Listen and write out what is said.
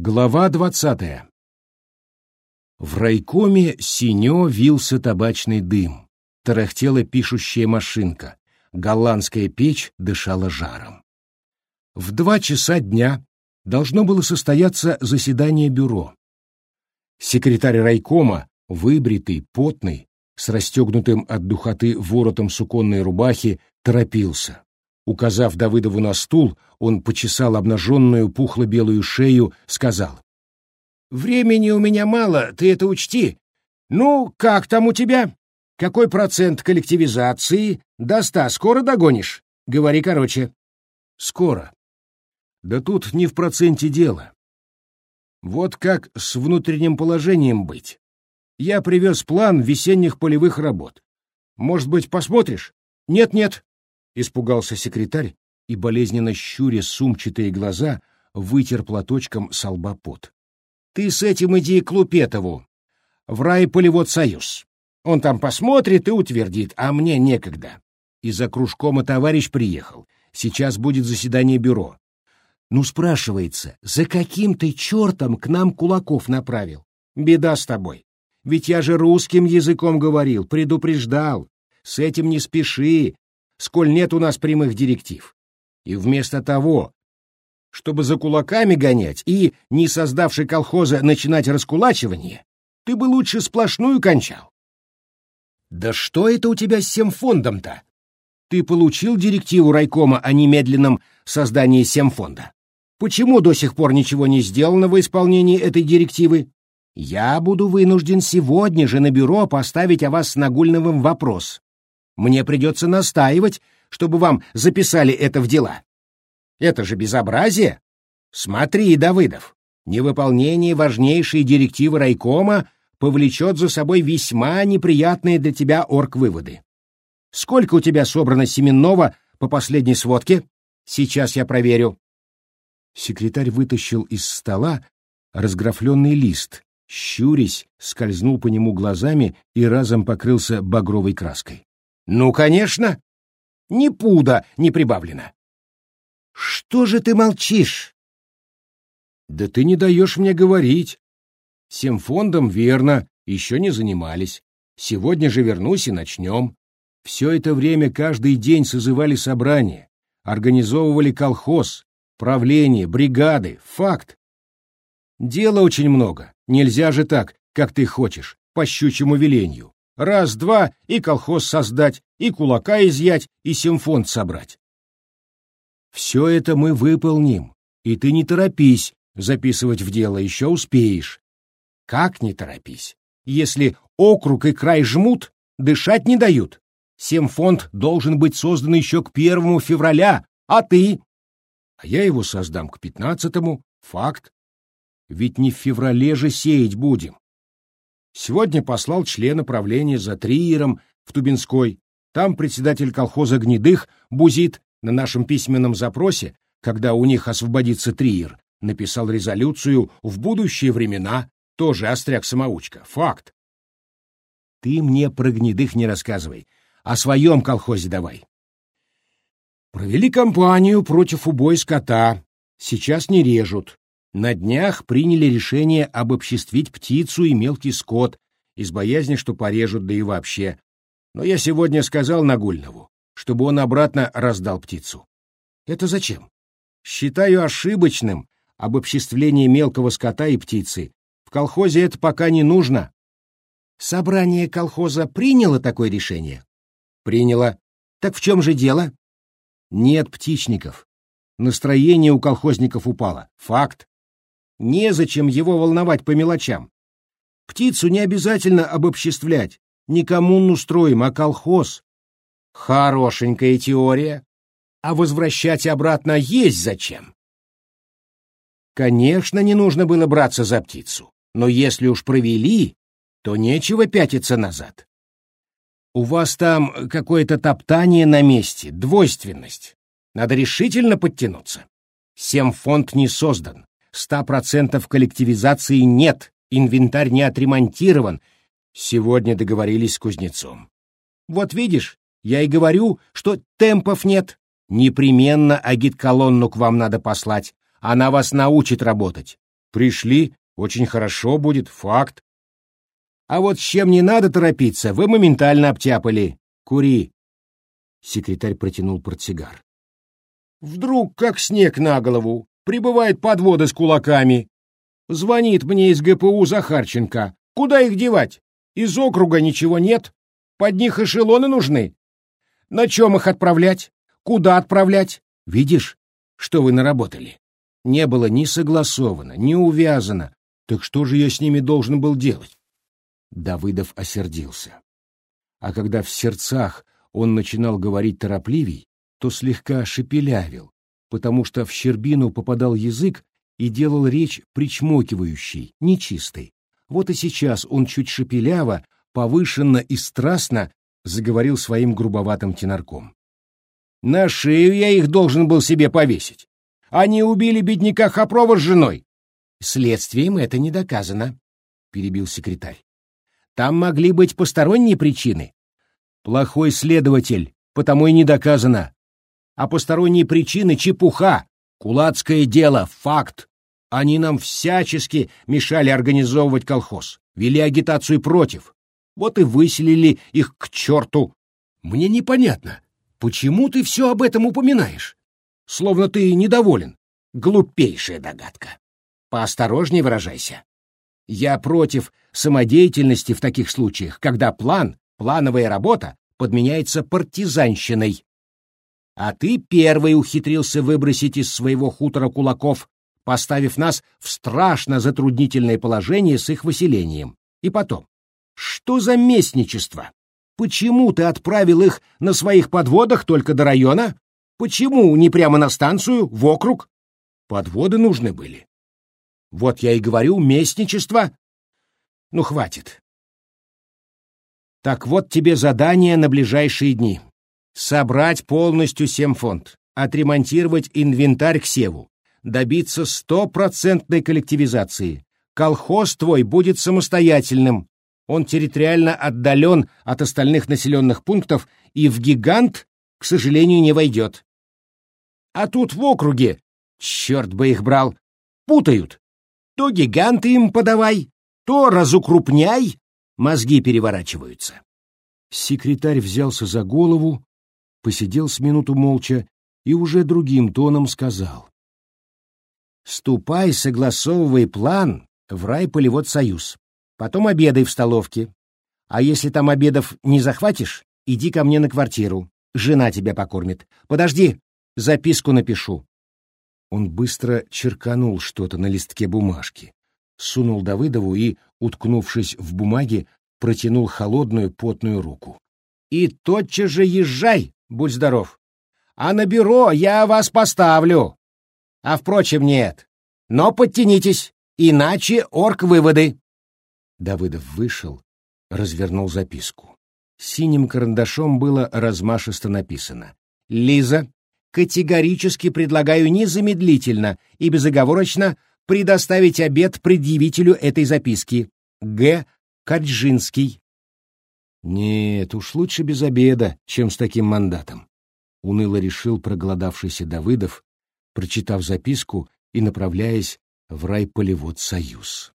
Глава двадцатая. В райкоме синё вился табачный дым, тарахтела пишущая машинка, голландская печь дышала жаром. В два часа дня должно было состояться заседание бюро. Секретарь райкома, выбритый, потный, с расстегнутым от духоты воротом суконной рубахи, торопился. Указав Давыдову на стул, он почесал обнаженную пухло-белую шею, сказал. «Времени у меня мало, ты это учти. Ну, как там у тебя? Какой процент коллективизации? До ста скоро догонишь? Говори короче». «Скоро». «Да тут не в проценте дело. Вот как с внутренним положением быть. Я привез план весенних полевых работ. Может быть, посмотришь? Нет-нет, Испугался секретарь и, болезненно щуря сумчатые глаза, вытер платочком со лба пот. «Ты с этим иди к Лупетову, в райполевод союз. Он там посмотрит и утвердит, а мне некогда. И за кружком и товарищ приехал. Сейчас будет заседание бюро. Ну, спрашивается, за каким ты чертом к нам кулаков направил? Беда с тобой. Ведь я же русским языком говорил, предупреждал. С этим не спеши, сколь нет у нас прямых директив. И вместо того, чтобы за кулаками гонять и, не создавший колхоза, начинать раскулачивание, ты бы лучше сплошную кончал. Да что это у тебя с семфондом-то? Ты получил директиву райкома о немедленном создании семфонда. Почему до сих пор ничего не сделано в исполнении этой директивы? Я буду вынужден сегодня же на бюро поставить о вас с Нагульновым вопрос. Мне придется настаивать, чтобы вам записали это в дела. Это же безобразие. Смотри, Давыдов, невыполнение важнейшей директивы райкома повлечет за собой весьма неприятные для тебя орг-выводы. Сколько у тебя собрано семенного по последней сводке? Сейчас я проверю. Секретарь вытащил из стола разграфленный лист, щурясь, скользнул по нему глазами и разом покрылся багровой краской. Ну, конечно. Ни пуда не прибавлено. Что же ты молчишь? Да ты не даешь мне говорить. Всем фондом верно, еще не занимались. Сегодня же вернусь и начнем. Все это время каждый день созывали собрания, организовывали колхоз, правление, бригады, факт. Дела очень много, нельзя же так, как ты хочешь, по щучьему велению. Раз-два и колхоз создать, и кулака изъять, и симфонд собрать. Все это мы выполним, и ты не торопись записывать в дело, еще успеешь. Как не торопись? Если округ и край жмут, дышать не дают. Семфонд должен быть создан еще к первому февраля, а ты? А я его создам к пятнадцатому, факт. Ведь не в феврале же сеять будем. Сегодня послал члена правления за Триером в Тубинской. Там председатель колхоза «Гнедых» Бузит на нашем письменном запросе, когда у них освободится Триер, написал резолюцию в будущие времена, тоже остряк-самоучка. Факт. Ты мне про «Гнедых» не рассказывай, о своем колхозе давай. Провели кампанию против убоя скота. Сейчас не режут. На днях приняли решение обобществить птицу и мелкий скот из боязни, что порежут, да и вообще. Но я сегодня сказал Нагульнову, чтобы он обратно раздал птицу. Это зачем? Считаю ошибочным обобществление мелкого скота и птицы. В колхозе это пока не нужно. Собрание колхоза приняло такое решение? Приняло. Так в чем же дело? Нет птичников. Настроение у колхозников упало. Факт. Незачем его волновать по мелочам. Птицу не обязательно обобществлять. Не коммуну строим, а колхоз. Хорошенькая теория. А возвращать обратно есть зачем? Конечно, не нужно было браться за птицу. Но если уж провели, то нечего пятиться назад. У вас там какое-то топтание на месте, двойственность. Надо решительно подтянуться. Семфонд не создан. Ста процентов коллективизации нет, инвентарь не отремонтирован. Сегодня договорились с кузнецом. Вот видишь, я и говорю, что темпов нет. Непременно агит-колонну к вам надо послать. Она вас научит работать. Пришли, очень хорошо будет, факт. А вот с чем не надо торопиться, вы моментально обтяпали. Кури. Секретарь протянул портсигар. Вдруг, как снег на голову, прибывает подвода с кулаками. Звонит мне из ГПУ Захарченко. Куда их девать? Из округа ничего нет. Под них эшелоны нужны. На чем их отправлять? Куда отправлять? Видишь, что вы наработали? Не было ни согласовано, ни увязано. Так что же я с ними должен был делать? Давыдов осердился. А когда в сердцах он начинал говорить торопливей, то слегка шепелявил, потому что в щербину попадал язык и делал речь причмокивающей, нечистой. Вот и сейчас он чуть шепеляво, повышенно и страстно заговорил своим грубоватым тенорком. «На шею я их должен был себе повесить. Они убили бедняка Хопрова с женой». «Следствием это не доказано», — перебил секретарь. «Там могли быть посторонние причины». «Плохой следователь, потому и не доказано. А посторонние причины — чепуха, кулацкое дело, факт. Они нам всячески мешали организовывать колхоз, вели агитацию против. Вот и выселили их к черту. Мне непонятно, почему ты все об этом упоминаешь? Словно ты недоволен. Глупейшая догадка. Поосторожней выражайся. Я против самодеятельности в таких случаях, когда план, плановая работа подменяется партизанщиной. А ты первый ухитрился выбросить из своего хутора кулаков поставив нас в страшно затруднительное положение с их выселением. И потом, что за местничество? Почему ты отправил их на своих подводах только до района? Почему не прямо на станцию, в округ? Подводы нужны были. Вот я и говорю, местничество. Ну, хватит. Так вот тебе задание на ближайшие дни. Собрать полностью семфонд, отремонтировать инвентарь к севу, добиться стопроцентной коллективизации. Колхоз твой будет самостоятельным. Он территориально отдален от остальных населенных пунктов и в гигант, к сожалению, не войдет. А тут в округе, черт бы их брал, путают. То гиганты им подавай, то разукрупняй, мозги переворачиваются. Секретарь взялся за голову, посидел с минуту молча и уже другим тоном сказал. Ступай, согласовывай план в райполеводсоюз. Потом обедай в столовке. А если там обедов не захватишь, иди ко мне на квартиру. Жена тебя покормит. Подожди, записку напишу. Он быстро черканул что-то на листке бумажки, сунул Давыдову и, уткнувшись в бумаге, протянул холодную потную руку. «И тотчас же езжай, будь здоров. А на бюро я вас поставлю. А впрочем, нет. Но подтянитесь, иначе орг-выводы. Давыдов вышел, развернул записку. Синим карандашом было размашисто написано. «Лиза, категорически предлагаю незамедлительно и безоговорочно предоставить обед предъявителю этой записки. Г. Каджинский». «Нет, уж лучше без обеда, чем с таким мандатом», — уныло решил проголодавшийся Давыдов, прочитав записку и направляясь в райполевод «Союз».